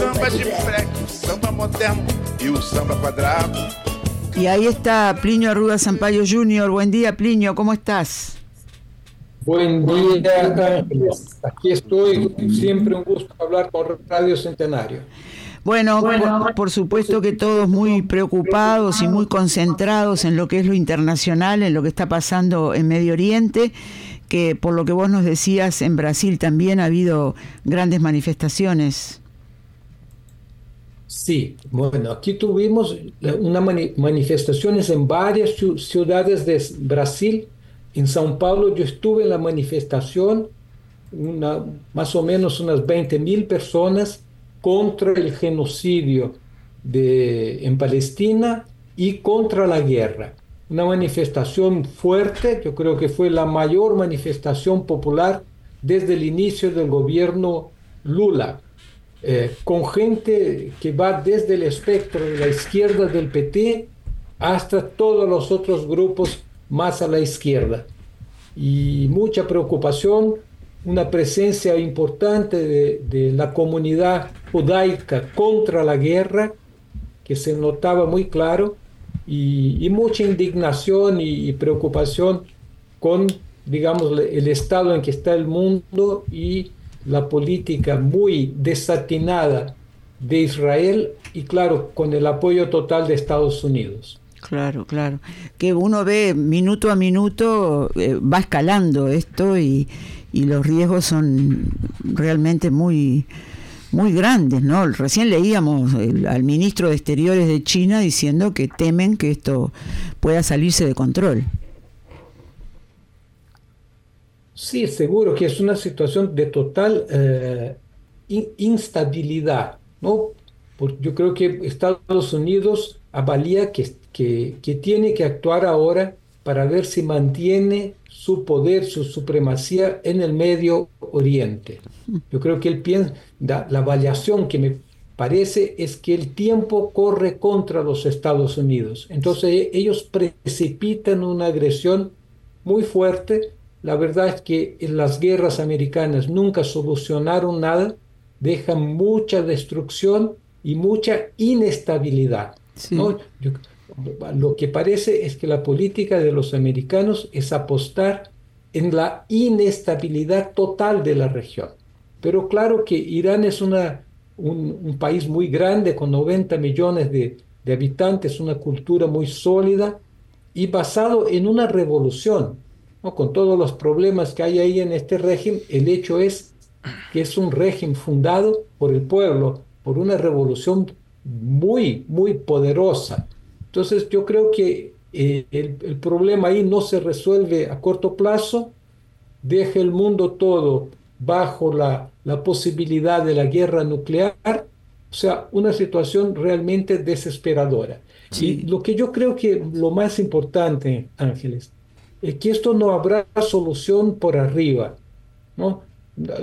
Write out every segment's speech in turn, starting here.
Samba de freque, o samba moderno e o samba quadrado. Y ahí está Plinio Arruda Sampaio Jr. Buen día, Plinio, ¿cómo estás? Buen día, Ángeles. Aquí estoy. Siempre un gusto hablar con Radio Centenario. Bueno, por, por supuesto que todos muy preocupados y muy concentrados en lo que es lo internacional, en lo que está pasando en Medio Oriente, que por lo que vos nos decías, en Brasil también ha habido grandes manifestaciones. Sí, bueno, aquí tuvimos unas mani- manifestaciones en varias ciu- ciudades de Brasil. En São Paulo yo estuve en la manifestación, una, más o menos unas 20 mil personas contra el genocidio en Palestina y contra la guerra. Una manifestación fuerte, yo creo que fue la mayor manifestación popular desde el inicio del gobierno Lula eh, con gente que va desde el espectro de la izquierda del PT hasta todos los otros grupos más a la izquierda. Y mucha preocupación, una presencia importante de, de la comunidad judaica contra la guerra, que se notaba muy claro, y, y mucha indignación y, y preocupación con, digamos, el estado en que está el mundo y la política muy desatinada de Israel y claro, con el apoyo total de Estados Unidos. Claro, claro. Que uno ve minuto a minuto, eh, va escalando esto y, y los riesgos son realmente muy, muy grandes, ¿no? Recién leíamos al ministro de Exteriores de China diciendo que temen que esto pueda salirse de control. Sí, seguro que es una situación de total eh, in- instabilidad, ¿no? Por- yo creo que Estados Unidos avalía que, que, tiene que actuar ahora para ver si mantiene su poder, su supremacía en el Medio Oriente. Yo creo que él piensa, la, avaliación que me parece es que el tiempo corre contra los Estados Unidos. Entonces ellos precipitan una agresión muy fuerte. La verdad es que en las guerras americanas nunca solucionaron nada, dejan mucha destrucción y mucha inestabilidad. Sí. ¿no? Yo- lo que parece es que la política de los americanos es apostar en la inestabilidad total de la región. Pero claro que Irán es una, un, un país muy grande, con 90 millones de, de habitantes, una cultura muy sólida y basado en una revolución. ¿No? Con todos los problemas que hay ahí en este régimen, el hecho es que es un régimen fundado por el pueblo, por una revolución muy, muy poderosa. Entonces yo creo que eh, el, el problema ahí no se resuelve a corto plazo, deja el mundo todo bajo la, la posibilidad de la guerra nuclear, o sea, una situación realmente desesperadora. Sí. Y lo que yo creo que lo más importante, Ángeles, es que esto no habrá solución por arriba, ¿no?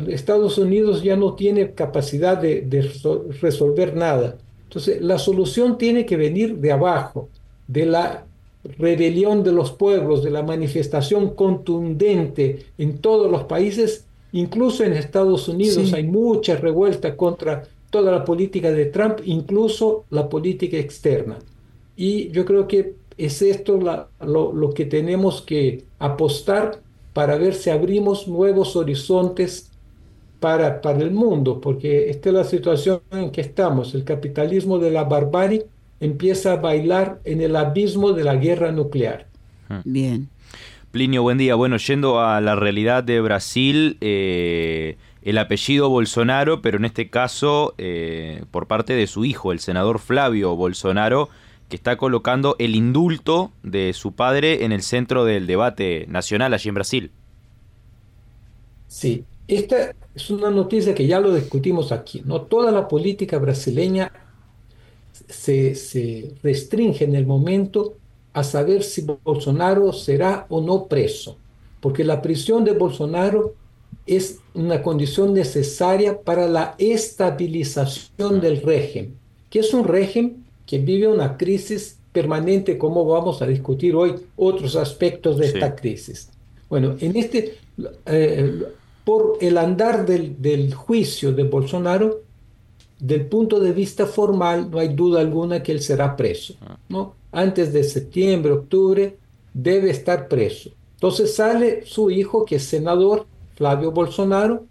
Estados Unidos ya no tiene capacidad de, de resol- resolver nada. Entonces, la solución tiene que venir de abajo, de la rebelión de los pueblos, de la manifestación contundente en todos los países, incluso en Estados Unidos Sí. hay mucha revuelta contra toda la política de Trump, incluso la política externa. Y yo creo que es esto la- lo, lo que tenemos que apostar para ver si abrimos nuevos horizontes para, para el mundo, porque esta es la situación en que estamos. El capitalismo de la barbarie empieza a bailar en el abismo de la guerra nuclear. Bien. Plinio, buen día. Bueno, yendo a la realidad de Brasil, eh, el apellido Bolsonaro, pero en este caso eh, por parte de su hijo, el senador Flavio Bolsonaro, que está colocando el indulto de su padre en el centro del debate nacional allí en Brasil. Sí, esta es una noticia que ya lo discutimos aquí, ¿no? Toda la política brasileña se, se restringe en el momento a saber si Bolsonaro será o no preso, porque la prisión de Bolsonaro es una condición necesaria para la estabilización del régimen, que es un régimen que vive una crisis permanente, como vamos a discutir hoy otros aspectos de esta crisis. Bueno, en este, eh, por el andar del, del juicio de Bolsonaro, del punto de vista formal, no hay duda alguna que él será preso. ¿no? Antes de septiembre, octubre, debe estar preso. Entonces sale su hijo, que es senador, Flavio Bolsonaro,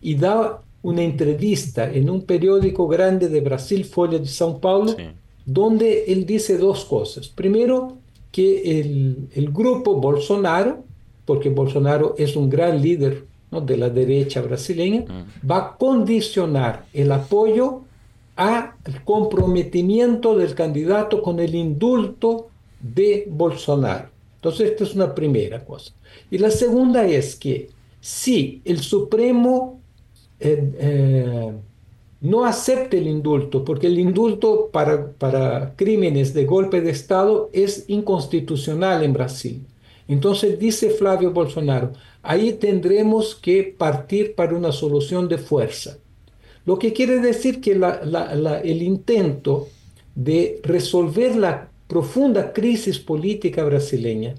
y da una entrevista en un periódico grande de Brasil, Folha de São Paulo, donde él dice dos cosas. Primero, que el, el, grupo Bolsonaro, porque Bolsonaro es un gran líder ¿no? de la derecha brasileña, va a condicionar el apoyo al comprometimiento del candidato con el indulto de Bolsonaro. Entonces, esta es una primera cosa. Y la segunda es que si el Supremo eh, eh, no acepte el indulto, porque el indulto para, para crímenes de golpe de Estado es inconstitucional en Brasil. Entonces dice Flavio Bolsonaro, ahí tendremos que partir para una solución de fuerza. Lo que quiere decir que el intento de resolver la profunda crisis política brasileña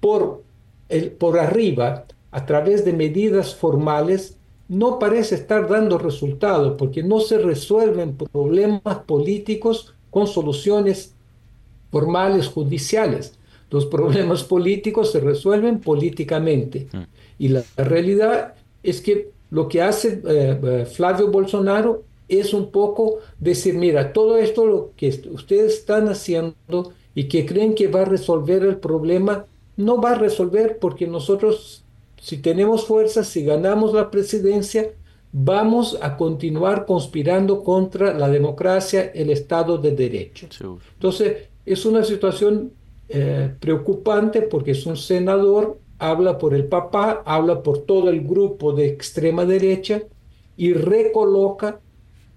por, el, por arriba, a través de medidas formales, no parece estar dando resultado, porque no se resuelven problemas políticos con soluciones formales judiciales. Los problemas políticos se resuelven políticamente. Mm. Y la, la, realidad es que lo que hace eh, eh, Flavio Bolsonaro es un poco decir, mira, todo esto lo que ustedes están haciendo y que creen que va a resolver el problema, no va a resolver porque nosotros, si tenemos fuerza, si ganamos la presidencia, vamos a continuar conspirando contra la democracia, el Estado de Derecho. Entonces, es una situación eh, preocupante porque es un senador, habla por el papá, habla por todo el grupo de extrema derecha y recoloca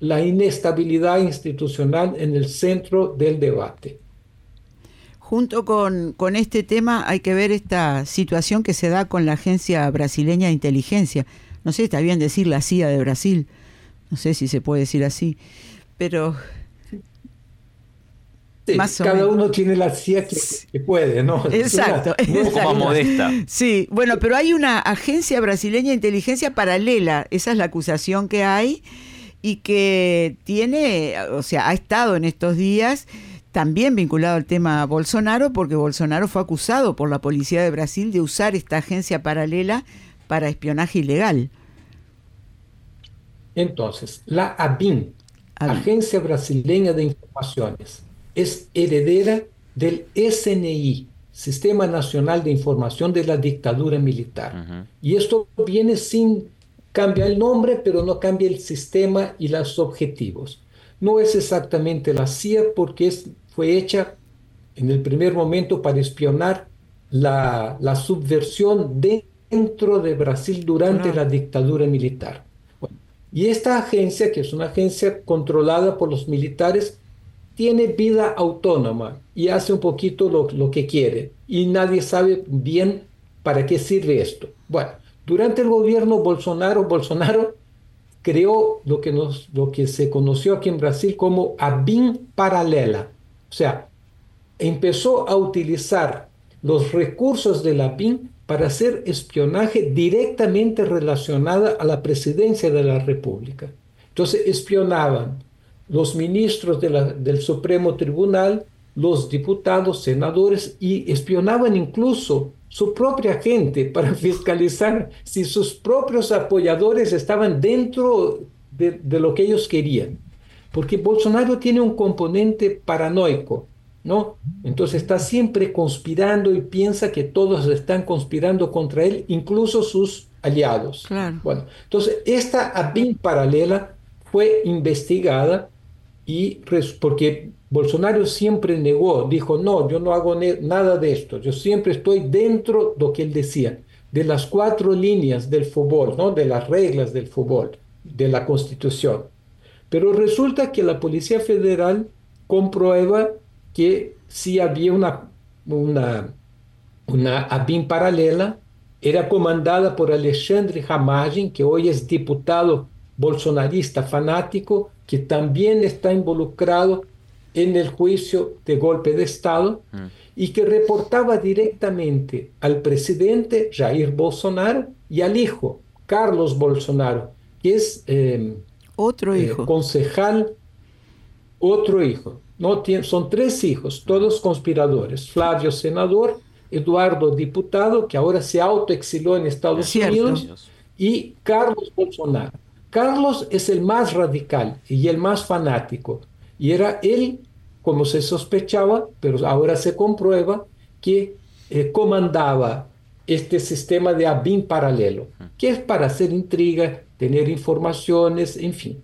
la inestabilidad institucional en el centro del debate. Junto con, con, este tema hay que ver esta situación que se da con la Agencia Brasileña de Inteligencia. No sé, está bien decir la CIA de Brasil, no sé si se puede decir así, pero cada uno tiene la CIA que, puede, ¿no? Exacto. Un poco más modesta. Sí, bueno, pero hay una agencia brasileña de inteligencia paralela, esa es la acusación que hay, y que tiene, o sea, ha estado en estos días también vinculado al tema Bolsonaro, porque Bolsonaro fue acusado por la policía de Brasil de usar esta agencia paralela para espionaje ilegal. Entonces, la ABIN, Agencia Brasileña de Informaciones, es heredera del SNI, Sistema Nacional de Información de la Dictadura Militar. Uh -huh. Y esto viene sin cambiar el nombre, pero no cambia el sistema y los objetivos. No es exactamente la CIA porque es, fue hecha en el primer momento para espionar la, la subversión dentro de Brasil durante la dictadura militar. Bueno, y esta agencia, que es una agencia controlada por los militares, tiene vida autónoma y hace un poquito lo, lo, que quiere y nadie sabe bien para qué sirve esto. Bueno, durante el gobierno Bolsonaro, Bolsonaro creó lo que, nos, lo que se conoció aquí en Brasil como ABIN paralela. O sea, empezó a utilizar los recursos de la BIN para hacer espionaje directamente relacionada a la presidencia de la República. Entonces espionaban los ministros del Supremo Tribunal, los diputados, senadores y espionaban incluso su propia gente para fiscalizar si sus propios apoyadores estaban dentro de, de lo que ellos querían. Porque Bolsonaro tiene un componente paranoico, ¿no? Entonces está siempre conspirando y piensa que todos están conspirando contra él, incluso sus aliados. Claro. Bueno, entonces esta ABIN paralela fue investigada y porque Bolsonaro siempre negó, dijo, no, yo no hago nada de esto, yo siempre estoy dentro de lo que él decía. de las cuatro líneas del fútbol, ¿no? de las reglas del fútbol, de la constitución. Pero resulta que la Policía Federal comprueba que sí había una, una, una ABIN paralela, era comandada por Alexandre Hamagin, que hoy es diputado bolsonarista fanático, que también está involucrado en el juicio de golpe de Estado mm. y que reportaba directamente al presidente Jair Bolsonaro y al hijo, Carlos Bolsonaro, que es em, otro eh, hijo. concejal, otro hijo. No, son tres hijos, todos conspiradores. Flavio, senador, Eduardo, diputado, que ahora se autoexiló en Estados Unidos, y Carlos Bolsonaro. Carlos es el más radical y el más fanático. Y era él, como se sospechaba, pero ahora se comprueba, que eh, comandaba este sistema de ABIN paralelo, que es para hacer intriga, tener informaciones, en fin,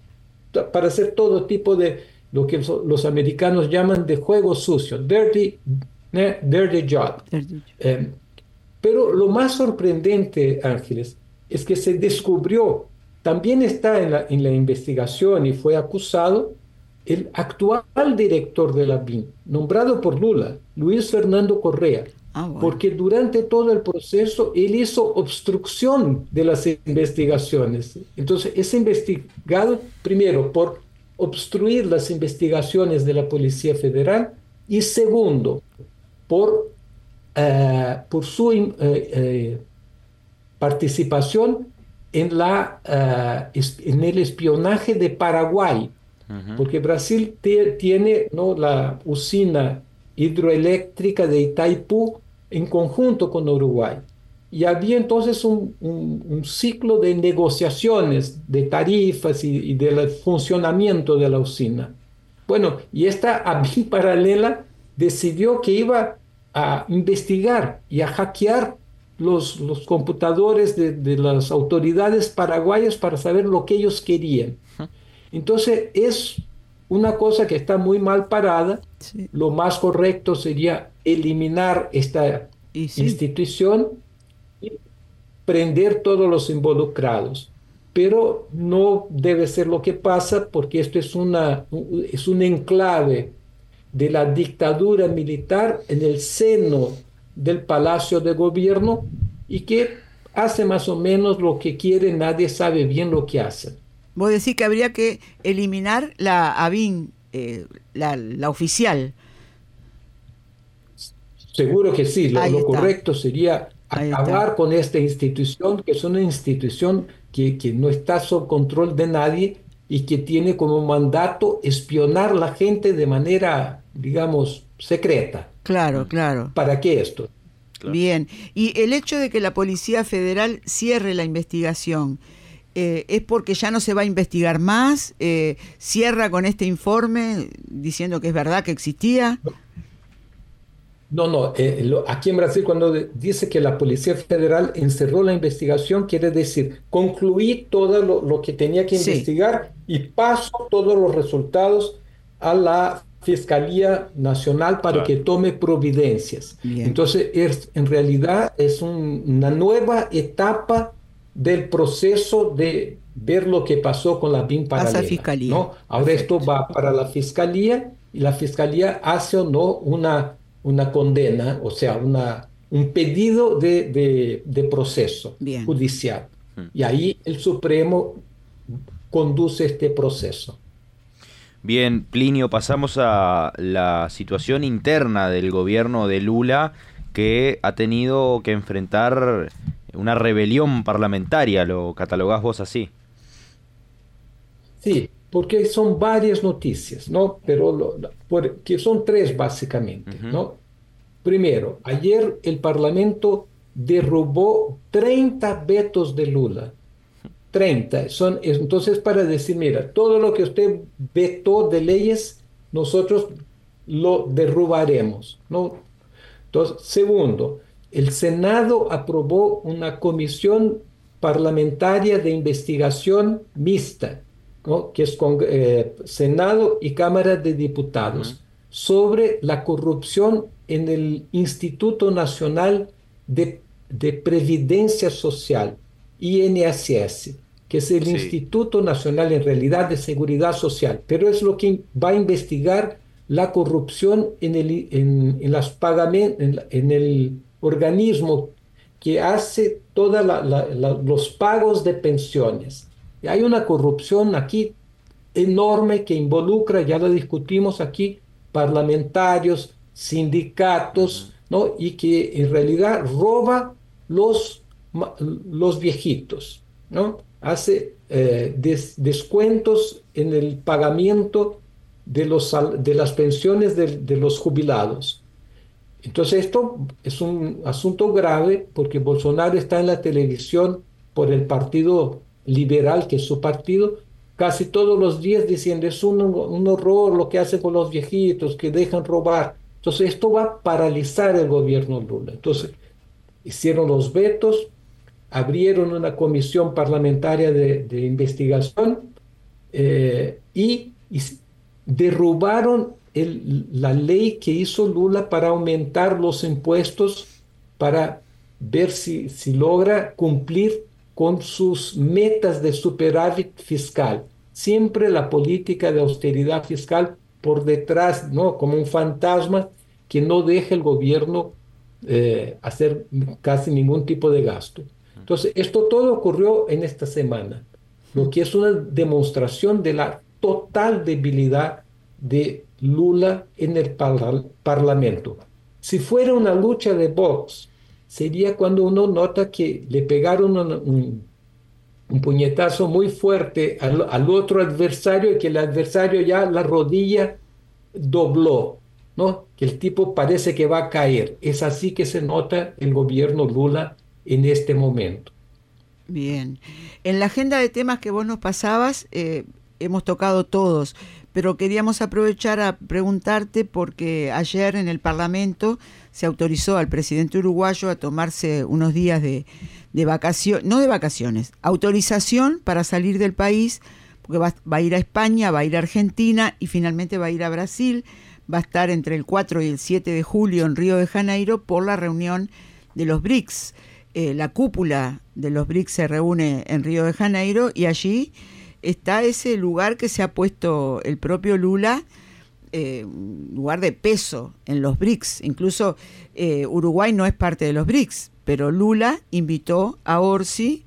para hacer todo tipo de lo que los americanos llaman de juego sucio, dirty, dirty job. Eh, pero lo más sorprendente, Ángeles, es que se descubrió, también está en la, en la investigación y fue acusado, el actual director de la BIN, nombrado por Lula, Luis Fernando Correa, ah, porque durante todo el proceso él hizo obstrucción de las investigaciones. Entonces es investigado primero por obstruir las investigaciones de la Policía Federal y segundo, por, eh, por su eh, eh, participación en, la, en el espionaje de Paraguay porque Brasil tiene ¿no? la usina hidroeléctrica de Itaipú en conjunto con Uruguay. Y había entonces un, un, ciclo de negociaciones, de tarifas y, y, del funcionamiento de la usina. Bueno, y esta ABI paralela decidió que iba a investigar y a hackear los, los computadores de, de las autoridades paraguayas para saber lo que ellos querían. Entonces es una cosa que está muy mal parada. Lo más correcto sería eliminar esta institución y prender todos los involucrados. Pero no debe ser lo que pasa porque esto es, una, es un enclave de la dictadura militar en el seno del Palacio de Gobierno y que hace más o menos lo que quiere, nadie sabe bien lo que hace. Vos decís que habría que eliminar la ABIN, eh, la, oficial. Seguro que sí, lo, correcto sería acabar con esta institución, que es una institución que, que, no está sob control de nadie y que tiene como mandato espionar a la gente de manera, digamos, secreta. Claro, claro. ¿Para qué esto? Bien, y el hecho de que la Policía Federal cierre la investigación, eh, es porque ya no se va a investigar más, eh, cierra con este informe diciendo que es verdad que existía. No, no, eh, aquí en Brasil cuando dice que la Policía Federal encerró la investigación, quiere decir, concluí todo lo, que tenía que investigar y paso todos los resultados a la Fiscalía Nacional para que tome providencias. Entonces, es, en realidad es una nueva etapa del proceso de ver lo que pasó con la BIM paralela. Fiscalía. ¿no? Ahora esto va para la Fiscalía y la Fiscalía hace o no una, una condena, o sea, una, un pedido de, de, proceso judicial. Hmm. Y ahí el Supremo conduce este proceso. Bien, Plinio, pasamos a la situación interna del gobierno de Lula que ha tenido que enfrentar una rebelión parlamentaria, lo catalogás vos así. Sí, porque son varias noticias, ¿no? Pero que son tres básicamente, ¿no? Primero, ayer el Parlamento derrubó 30 vetos de Lula. 30. Son, entonces, para decir, mira, todo lo que usted vetó de leyes, nosotros lo derrubaremos, ¿no? Entonces, segundo, el Senado aprobó una comisión parlamentaria de investigación mixta, que es con eh, Senado y Cámara de Diputados, sobre la corrupción en el Instituto Nacional de, de Previdencia Social, INSS, que es el Instituto Nacional en realidad de Seguridad Social, pero es lo que va a investigar la corrupción en el, en, las pagamentos, en, el organismo que hace todos los pagos de pensiones. hay una corrupción aquí enorme que involucra, ya lo discutimos aquí, parlamentarios, sindicatos, ¿no? y que en realidad roba los, los viejitos, ¿no? hace eh, descuentos en el pagamiento de, los, de las pensiones de, los jubilados. Entonces esto es un asunto grave porque Bolsonaro está en la televisión por el Partido Liberal, que es su partido, casi todos los días diciendo es un, un horror lo que hace con los viejitos, que dejan robar. Entonces esto va a paralizar el gobierno Lula. Entonces hicieron los vetos, abrieron una comisión parlamentaria de, investigación eh, y, y derrubaron la ley que hizo Lula para aumentar los impuestos para ver si, si logra cumplir con sus metas de superávit fiscal. Siempre la política de austeridad fiscal por detrás, ¿no? como un fantasma que no deja el gobierno eh, hacer casi ningún tipo de gasto. Entonces, esto todo ocurrió en esta semana, lo que es una demostración de la total debilidad de Lula en el Parlamento. Si fuera una lucha de box, sería cuando uno nota que le pegaron un, puñetazo muy fuerte al, otro adversario y que el adversario ya la rodilla dobló, ¿no? Que el tipo parece que va a caer. Es así que se nota el gobierno Lula en este momento. Bien. En la agenda de temas que vos nos pasabas, eh, hemos tocado todos, pero queríamos aprovechar a preguntarte porque ayer en el Parlamento se autorizó al presidente uruguayo a tomarse unos días de, vacaciones, no de vacaciones, autorización para salir del país, porque va, a ir a España, va a ir a Argentina y finalmente va a ir a Brasil, va a estar entre el 4 y el 7 de julio en Río de Janeiro por la reunión de los BRICS. Eh, la cúpula de los BRICS se reúne en Río de Janeiro y allí está ese lugar que se ha puesto el propio Lula, eh, lugar de peso en los BRICS. Incluso eh, Uruguay no es parte de los BRICS, pero Lula invitó a Orsi,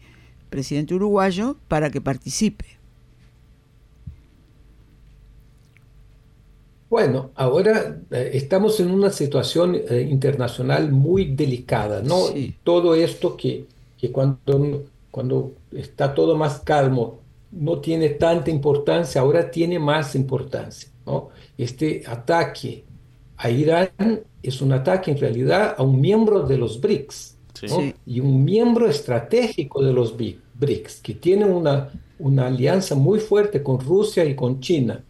presidente uruguayo, para que participe. Bueno, ahora eh, estamos en una situación internacional muy delicada, ¿no? Todo esto que, que cuando, cuando está todo más calmo no tiene tanta importancia, ahora tiene más importancia. ¿no? Este ataque a Irán es un ataque en realidad a un miembro de los BRICS y un miembro estratégico de los BRICS, que tiene una, una alianza muy fuerte con Rusia y con China.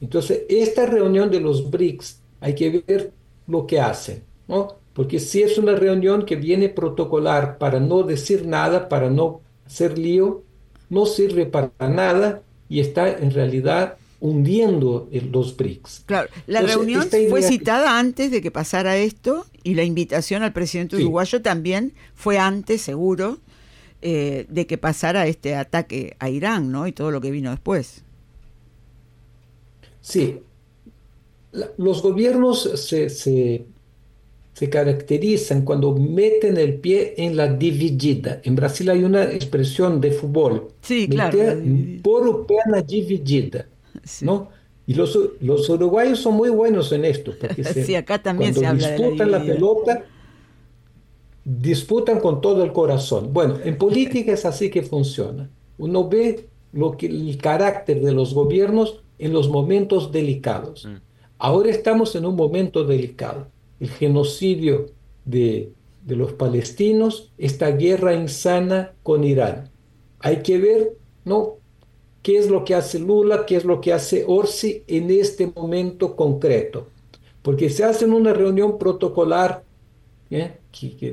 Entonces, esta reunión de los BRICS hay que ver lo que hacen, ¿no? porque si es una reunión que viene protocolar para no decir nada, para no hacer lío, no sirve para nada y está en realidad hundiendo los BRICS. Claro, la reunión fue citada antes de que pasara esto y la invitación al presidente uruguayo también fue antes, seguro, eh, de que pasara este ataque a Irán, ¿no? Y todo lo que vino después. Sí, los gobiernos se, se se caracterizan cuando meten el pie en la dividida. En Brasil hay una expresión de fútbol. Sí, claro. Por perna dividida. ¿no? Y los, los, uruguayos son muy buenos en esto. Porque sí, acá también se habla disputan la, pelota, disputan con todo el corazón. Bueno, en política es así que funciona. Uno ve lo que, el carácter de los gobiernos en los momentos delicados. Mm. Ahora estamos en un momento delicado el genocidio de, los palestinos, esta guerra insana con Irán. Hay que ver, ¿no? ¿Qué es lo que hace Lula, qué es lo que hace Orsi en este momento concreto? Porque se hace una reunión protocolar ¿eh?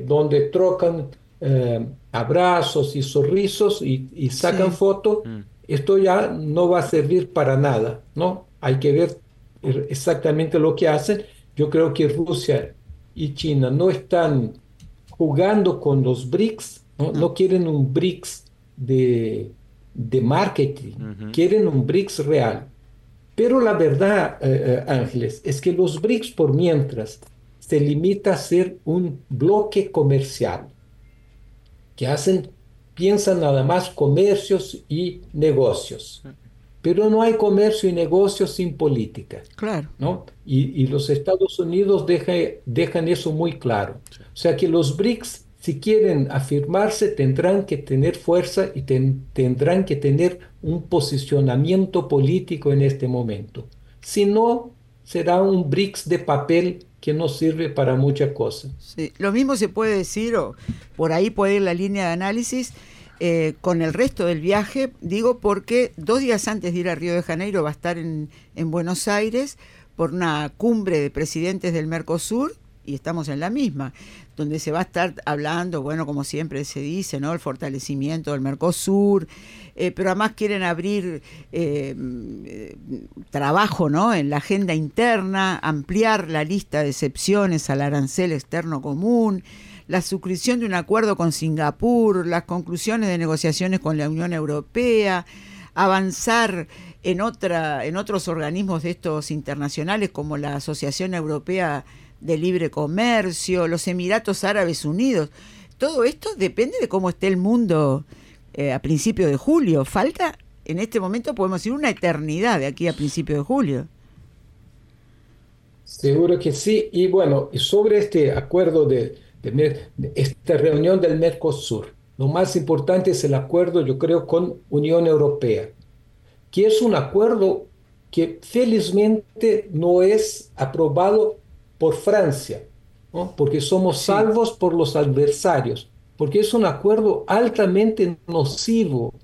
donde trocan eh, abrazos y sonrisos y, sacan fotos, mm. esto ya no va a servir para nada, ¿no? Hay que ver exactamente lo que hacen yo creo que Rusia y China no están jugando con los BRICS, no, quieren un BRICS de, de marketing, quieren un BRICS real. Pero la verdad, eh, eh, Ángeles, es que los BRICS por mientras se limita a ser un bloque comercial, que hacen, piensan nada más comercios y negocios. Pero no hay comercio y negocio sin política. Claro. ¿no? Y, los Estados Unidos dejan eso muy claro. O sea que los BRICS, si quieren afirmarse, tendrán que tener fuerza y tendrán que tener un posicionamiento político en este momento. Si no, será un BRICS de papel que no sirve para mucha cosa. Sí. Lo mismo se puede decir, o por ahí puede ir la línea de análisis, eh, con el resto del viaje, digo porque dos días antes de ir a Río de Janeiro va a estar en, en Buenos Aires por una cumbre de presidentes del Mercosur y estamos en la misma, donde se va a estar hablando, bueno, como siempre se dice, ¿no? El fortalecimiento del Mercosur, eh, pero además quieren abrir eh, trabajo, ¿no? En la agenda interna, ampliar la lista de excepciones al arancel externo común, la suscripción de un acuerdo con Singapur, las conclusiones de negociaciones con la Unión Europea, avanzar en, otra, en otros organismos de estos internacionales como la Asociación Europea de Libre Comercio, los Emiratos Árabes Unidos. Todo esto depende de cómo esté el mundo eh, a principios de julio. Falta, en este momento podemos decir, una eternidad de aquí a principios de julio. Seguro que sí. Y bueno, sobre este acuerdo de, esta reunión del Mercosur. Lo más importante es el acuerdo, yo creo, con Unión Europea, que es un acuerdo que felizmente no es aprobado por Francia, porque somos salvos por los adversarios, porque es un acuerdo altamente nocivo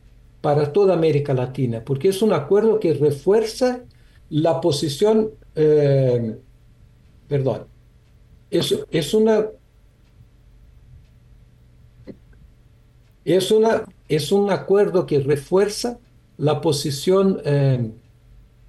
para toda América Latina, porque es un acuerdo que refuerza la posición, eh, perdón, es, es una Es, una, es un acuerdo que refuerza la posición eh,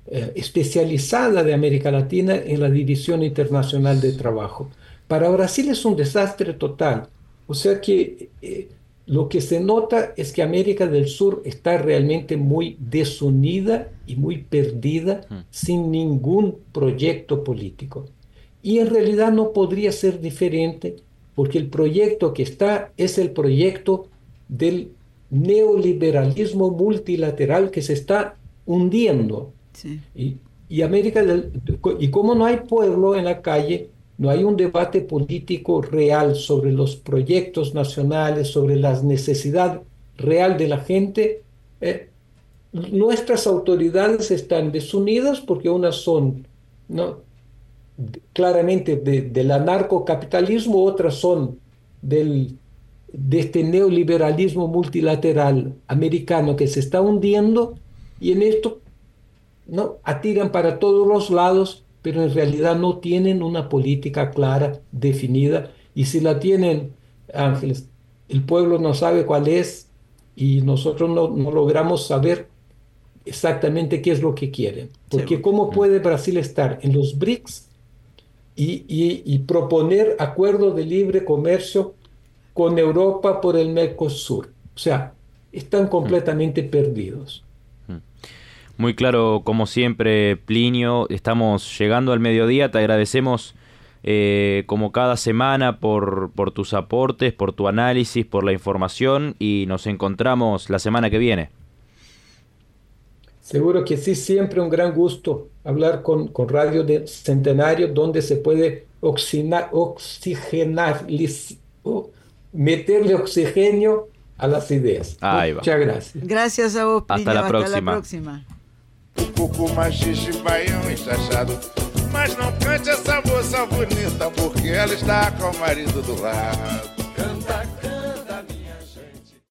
eh, especializada de América Latina en la División Internacional de Trabajo. Para Brasil es un desastre total. O sea que eh, lo que se nota es que América del Sur está realmente muy desunida y muy perdida, mm. sin ningún proyecto político. Y en realidad no podría ser diferente porque el proyecto que está es el proyecto del neoliberalismo multilateral que se está hundiendo. Y, y, América del, y como no hay pueblo en la calle, no hay un debate político real sobre los proyectos nacionales, sobre la necesidad real de la gente, eh, nuestras autoridades están desunidas porque unas son ¿no? claramente del anarcocapitalismo, otras son del de este neoliberalismo multilateral americano que se está hundiendo y en esto no atiran para todos los lados, pero en realidad no tienen una política clara, definida, y si la tienen, Ángeles, el pueblo no sabe cuál es y nosotros no, logramos saber exactamente qué es lo que quieren. Porque ¿cómo puede Brasil estar en los BRICS y, y proponer acuerdos de libre comercio con Europa por el Mercosur. O sea, están completamente perdidos. Mm. Muy claro, como siempre, Plinio. Estamos llegando al mediodía. Te agradecemos eh, como cada semana por, por tus aportes, por tu análisis, por la información y nos encontramos la semana que viene. Seguro que sí, siempre un gran gusto hablar con, con Radio de Centenario, donde se puede oxigenar, oxigenar meterle oxígeno a las ideas. Ahí va. Muchas gracias. Gracias a vos, Hasta la próxima. Hasta la próxima. Cucu machiste, baião enxachado. Mas não cante essa moça bonita, porque ela está com o marido do lado.